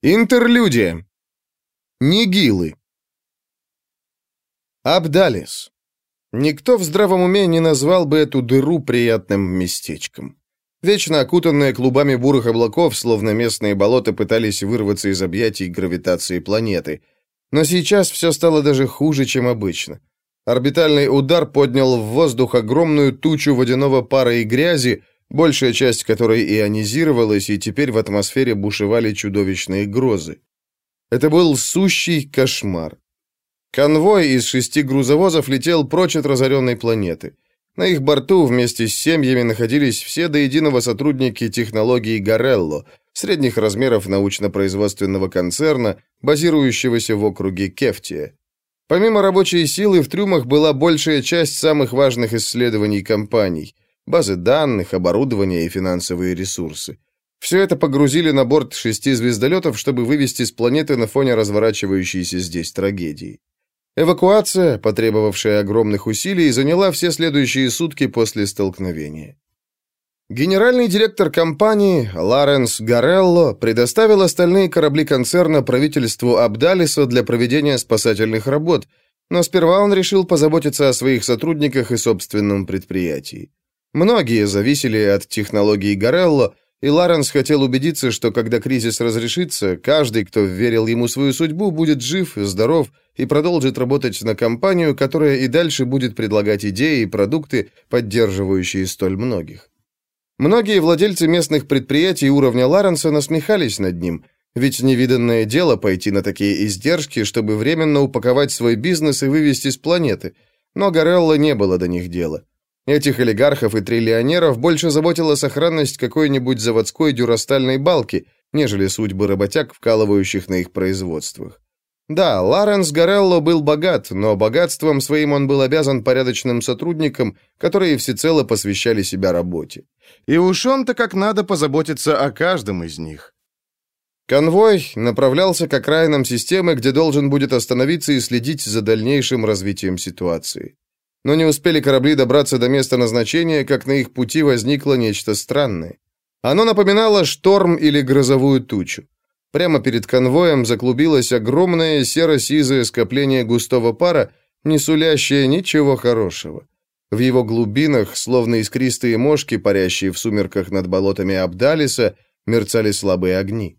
Интерлюдия. Нигилы. Абдалис. Никто в здравом уме не назвал бы эту дыру приятным местечком. Вечно окутанные клубами бурых облаков, словно местные болота пытались вырваться из объятий гравитации планеты. Но сейчас все стало даже хуже, чем обычно. Орбитальный удар поднял в воздух огромную тучу водяного пара и грязи, большая часть которой ионизировалась, и теперь в атмосфере бушевали чудовищные грозы. Это был сущий кошмар. Конвой из шести грузовозов летел прочь от разоренной планеты. На их борту вместе с семьями находились все до единого сотрудники технологии Гарелло, средних размеров научно-производственного концерна, базирующегося в округе Кефтия. Помимо рабочей силы, в трюмах была большая часть самых важных исследований компаний – базы данных, оборудование и финансовые ресурсы. Все это погрузили на борт шести звездолетов, чтобы вывести с планеты на фоне разворачивающейся здесь трагедии. Эвакуация, потребовавшая огромных усилий, заняла все следующие сутки после столкновения. Генеральный директор компании Ларенс Гарелло предоставил остальные корабли концерна правительству Абдалиса для проведения спасательных работ, но сперва он решил позаботиться о своих сотрудниках и собственном предприятии. Многие зависели от технологий Гарелло, и Ларенс хотел убедиться, что когда кризис разрешится, каждый, кто верил ему свою судьбу, будет жив, здоров и продолжит работать на компанию, которая и дальше будет предлагать идеи и продукты, поддерживающие столь многих. Многие владельцы местных предприятий уровня Ларенса насмехались над ним, ведь невиданное дело пойти на такие издержки, чтобы временно упаковать свой бизнес и вывести с планеты, но Гарелло не было до них дела. Этих олигархов и триллионеров больше заботила сохранность какой-нибудь заводской дюрастальной балки, нежели судьбы работяг, вкалывающих на их производствах. Да, Ларенс Гарелло был богат, но богатством своим он был обязан порядочным сотрудникам, которые всецело посвящали себя работе. И уж он-то как надо позаботиться о каждом из них. Конвой направлялся к окраинам системы, где должен будет остановиться и следить за дальнейшим развитием ситуации. Но не успели корабли добраться до места назначения, как на их пути возникло нечто странное. Оно напоминало шторм или грозовую тучу. Прямо перед конвоем заклубилось огромное серо-сизое скопление густого пара, не сулящее ничего хорошего. В его глубинах, словно искристые мошки, парящие в сумерках над болотами Абдалиса, мерцали слабые огни.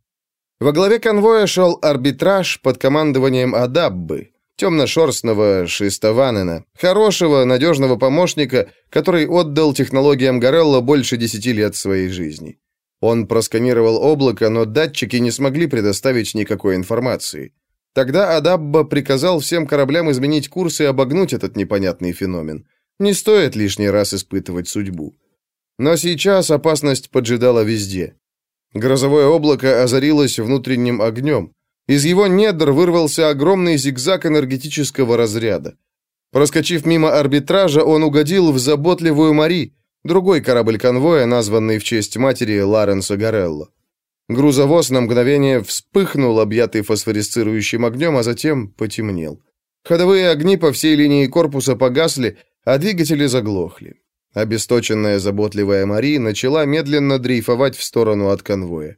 Во главе конвоя шел арбитраж под командованием Адаббы, темно-шерстного Шистованена, хорошего, надежного помощника, который отдал технологиям Горелла больше десяти лет своей жизни. Он просканировал облако, но датчики не смогли предоставить никакой информации. Тогда Адабба приказал всем кораблям изменить курс и обогнуть этот непонятный феномен. Не стоит лишний раз испытывать судьбу. Но сейчас опасность поджидала везде. Грозовое облако озарилось внутренним огнем. Из его недр вырвался огромный зигзаг энергетического разряда. Проскочив мимо арбитража, он угодил в заботливую Мари, другой корабль конвоя, названный в честь матери Ларенса Гарелло. Грузовоз на мгновение вспыхнул, объятый фосфорисцирующим огнем, а затем потемнел. Ходовые огни по всей линии корпуса погасли, а двигатели заглохли. Обесточенная заботливая Мари начала медленно дрейфовать в сторону от конвоя.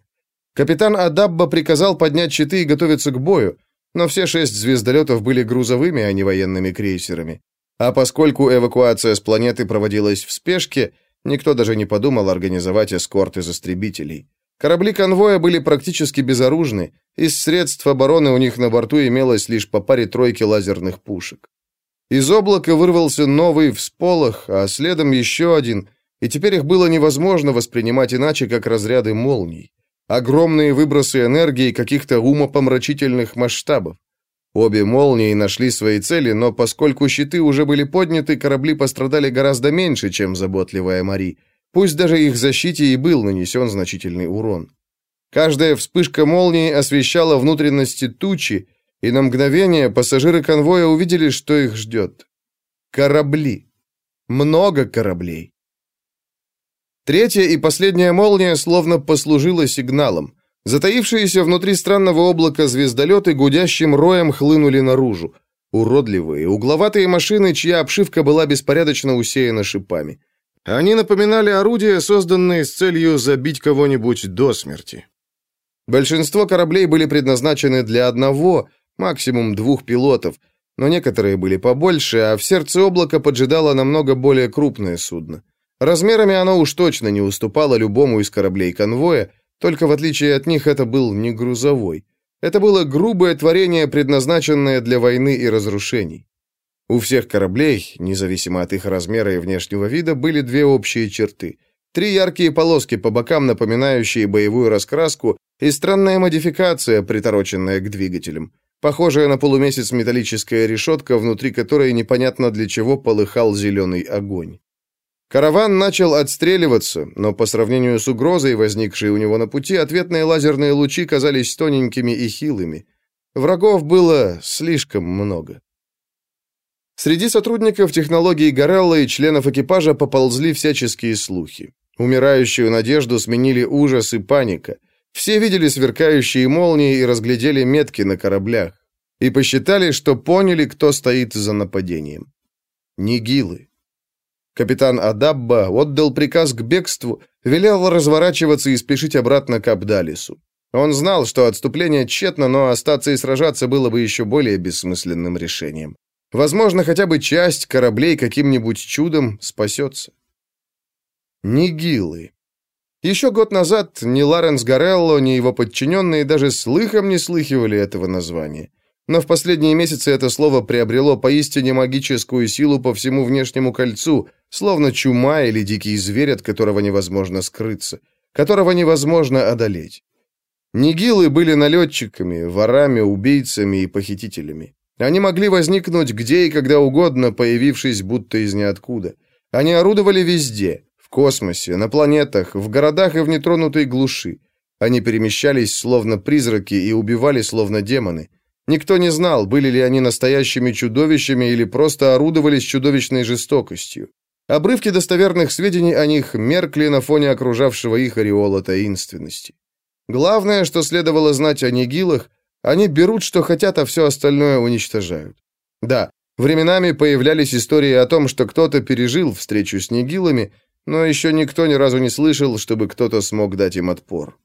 Капитан Адабба приказал поднять щиты и готовиться к бою, но все шесть звездолетов были грузовыми, а не военными крейсерами. А поскольку эвакуация с планеты проводилась в спешке, никто даже не подумал организовать эскорт из истребителей. Корабли конвоя были практически безоружны, из средств обороны у них на борту имелось лишь по паре тройки лазерных пушек. Из облака вырвался новый всполох, а следом еще один, и теперь их было невозможно воспринимать иначе, как разряды молний. Огромные выбросы энергии каких-то умопомрачительных масштабов. Обе молнии нашли свои цели, но поскольку щиты уже были подняты, корабли пострадали гораздо меньше, чем заботливая Мари. Пусть даже их защите и был нанесен значительный урон. Каждая вспышка молнии освещала внутренности тучи, и на мгновение пассажиры конвоя увидели, что их ждет. Корабли. Много кораблей. Третья и последняя молния словно послужила сигналом. Затаившиеся внутри странного облака звездолеты гудящим роем хлынули наружу. Уродливые, угловатые машины, чья обшивка была беспорядочно усеяна шипами. Они напоминали орудия, созданные с целью забить кого-нибудь до смерти. Большинство кораблей были предназначены для одного, максимум двух пилотов, но некоторые были побольше, а в сердце облака поджидало намного более крупное судно. Размерами оно уж точно не уступало любому из кораблей конвоя, только в отличие от них это был не грузовой. Это было грубое творение, предназначенное для войны и разрушений. У всех кораблей, независимо от их размера и внешнего вида, были две общие черты. Три яркие полоски по бокам, напоминающие боевую раскраску, и странная модификация, притороченная к двигателям. Похожая на полумесяц металлическая решетка, внутри которой непонятно для чего полыхал зеленый огонь. Караван начал отстреливаться, но по сравнению с угрозой, возникшей у него на пути, ответные лазерные лучи казались тоненькими и хилыми. Врагов было слишком много. Среди сотрудников технологии Горелла и членов экипажа поползли всяческие слухи. Умирающую надежду сменили ужас и паника. Все видели сверкающие молнии и разглядели метки на кораблях. И посчитали, что поняли, кто стоит за нападением. Нигилы. Капитан Адабба отдал приказ к бегству, велел разворачиваться и спешить обратно к Абдалису. Он знал, что отступление тщетно, но остаться и сражаться было бы еще более бессмысленным решением. Возможно, хотя бы часть кораблей каким-нибудь чудом спасется. Нигилы. Еще год назад ни Ларенс Гарелло, ни его подчиненные даже слыхом не слыхивали этого названия. Но в последние месяцы это слово приобрело поистине магическую силу по всему внешнему кольцу, словно чума или дикий зверь, от которого невозможно скрыться, которого невозможно одолеть. Нигилы были налетчиками, ворами, убийцами и похитителями. Они могли возникнуть где и когда угодно, появившись будто из ниоткуда. Они орудовали везде – в космосе, на планетах, в городах и в нетронутой глуши. Они перемещались словно призраки и убивали словно демоны – Никто не знал, были ли они настоящими чудовищами или просто орудовали с чудовищной жестокостью. Обрывки достоверных сведений о них меркли на фоне окружавшего их ореола таинственности. Главное, что следовало знать о нигилах, они берут, что хотят, а все остальное уничтожают. Да, временами появлялись истории о том, что кто-то пережил встречу с нигилами, но еще никто ни разу не слышал, чтобы кто-то смог дать им отпор.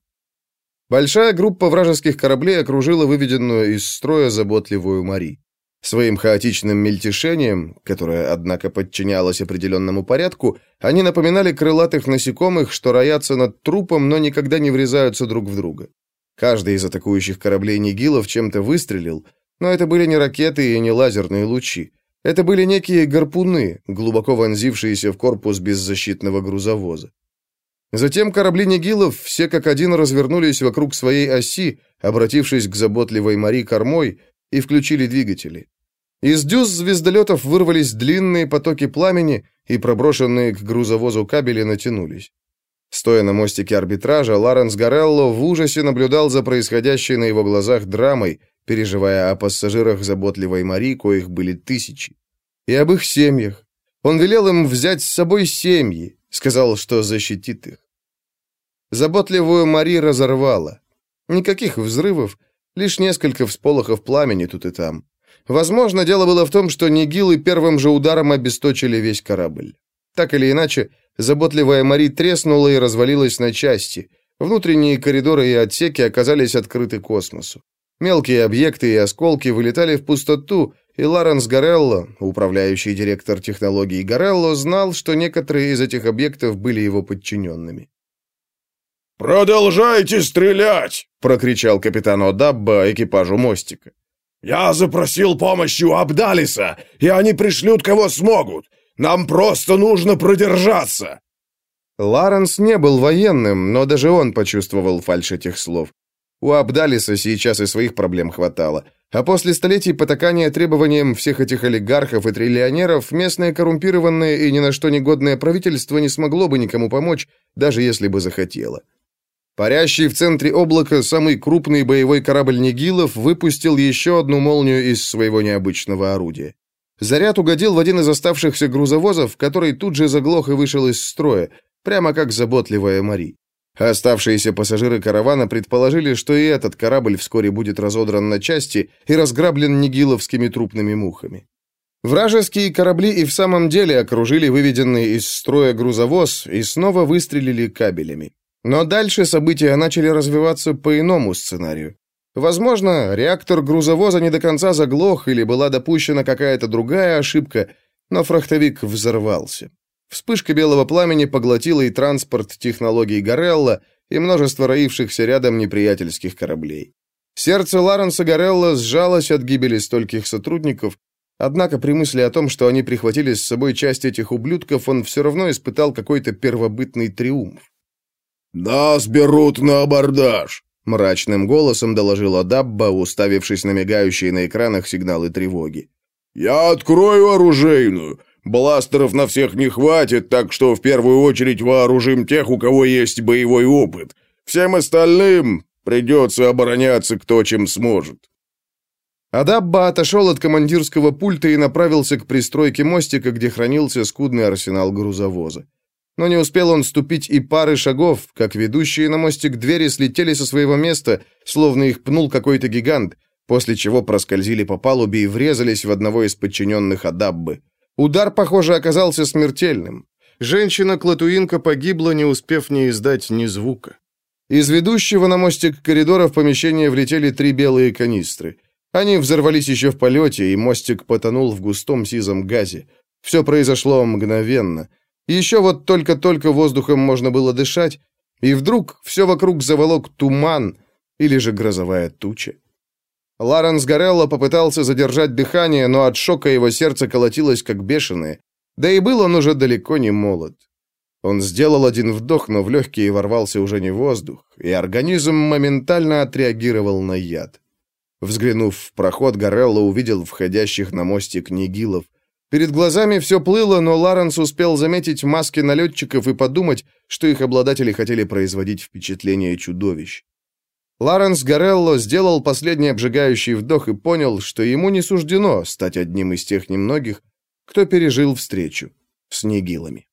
Большая группа вражеских кораблей окружила выведенную из строя заботливую Мари. Своим хаотичным мельтешением, которое, однако, подчинялось определенному порядку, они напоминали крылатых насекомых, что роятся над трупом, но никогда не врезаются друг в друга. Каждый из атакующих кораблей Нигилов чем-то выстрелил, но это были не ракеты и не лазерные лучи. Это были некие гарпуны, глубоко вонзившиеся в корпус беззащитного грузовоза. Затем корабли Нигилов все как один развернулись вокруг своей оси, обратившись к заботливой Мари кормой, и включили двигатели. Из дюз звездолетов вырвались длинные потоки пламени, и проброшенные к грузовозу кабели натянулись. Стоя на мостике арбитража, Ларенс Гарелло в ужасе наблюдал за происходящей на его глазах драмой, переживая о пассажирах заботливой Мари, коих были тысячи. И об их семьях. Он велел им взять с собой семьи, сказал, что защитит их. Заботливую Мари разорвало. Никаких взрывов, лишь несколько всполохов пламени тут и там. Возможно, дело было в том, что нигилы первым же ударом обесточили весь корабль. Так или иначе, заботливая Мари треснула и развалилась на части. Внутренние коридоры и отсеки оказались открыты космосу. Мелкие объекты и осколки вылетали в пустоту, и Ларенс Гарелло, управляющий директор технологий Гарелло, знал, что некоторые из этих объектов были его подчиненными. «Продолжайте стрелять!» — прокричал капитан О'Дабба экипажу мостика. «Я запросил помощи у Абдалиса, и они пришлют кого смогут. Нам просто нужно продержаться!» Ларенс не был военным, но даже он почувствовал фальшь этих слов. У Абдалиса сейчас и своих проблем хватало. А после столетий потакания требованиям всех этих олигархов и триллионеров, местное коррумпированное и ни на что негодное правительство не смогло бы никому помочь, даже если бы захотело. Парящий в центре облака самый крупный боевой корабль Нигилов выпустил еще одну молнию из своего необычного орудия. Заряд угодил в один из оставшихся грузовозов, который тут же заглох и вышел из строя, прямо как заботливая Мари. Оставшиеся пассажиры каравана предположили, что и этот корабль вскоре будет разодран на части и разграблен нигиловскими трупными мухами. Вражеские корабли и в самом деле окружили выведенный из строя грузовоз и снова выстрелили кабелями. Но дальше события начали развиваться по иному сценарию. Возможно, реактор грузовоза не до конца заглох или была допущена какая-то другая ошибка, но фрахтовик взорвался. Вспышка белого пламени поглотила и транспорт технологий Горелла, и множество роившихся рядом неприятельских кораблей. Сердце Ларенса Горелла сжалось от гибели стольких сотрудников, однако при мысли о том, что они прихватили с собой часть этих ублюдков, он все равно испытал какой-то первобытный триумф. «Нас берут на абордаж!» Мрачным голосом доложила Дабба, уставившись на мигающие на экранах сигналы тревоги. «Я открою оружейную. Бластеров на всех не хватит, так что в первую очередь вооружим тех, у кого есть боевой опыт. Всем остальным придется обороняться кто чем сможет». Адабба отошел от командирского пульта и направился к пристройке мостика, где хранился скудный арсенал грузовоза. Но не успел он ступить и пары шагов, как ведущие на мостик двери слетели со своего места, словно их пнул какой-то гигант, после чего проскользили по палубе и врезались в одного из подчиненных Адаббы. Удар, похоже, оказался смертельным. Женщина-клатуинка погибла, не успев не издать ни звука. Из ведущего на мостик коридора в помещение влетели три белые канистры. Они взорвались еще в полете, и мостик потонул в густом сизом газе. Все произошло мгновенно. Еще вот только-только воздухом можно было дышать, и вдруг все вокруг заволок туман или же грозовая туча. Ларенс Горелло попытался задержать дыхание, но от шока его сердце колотилось как бешеное, да и был он уже далеко не молод. Он сделал один вдох, но в легкие ворвался уже не воздух, и организм моментально отреагировал на яд. Взглянув в проход, Горелло увидел входящих на мостик нигилов. Перед глазами все плыло, но Ларенс успел заметить маски налетчиков и подумать, что их обладатели хотели производить впечатление чудовищ. Ларенс Горелло сделал последний обжигающий вдох и понял, что ему не суждено стать одним из тех немногих, кто пережил встречу с нигилами.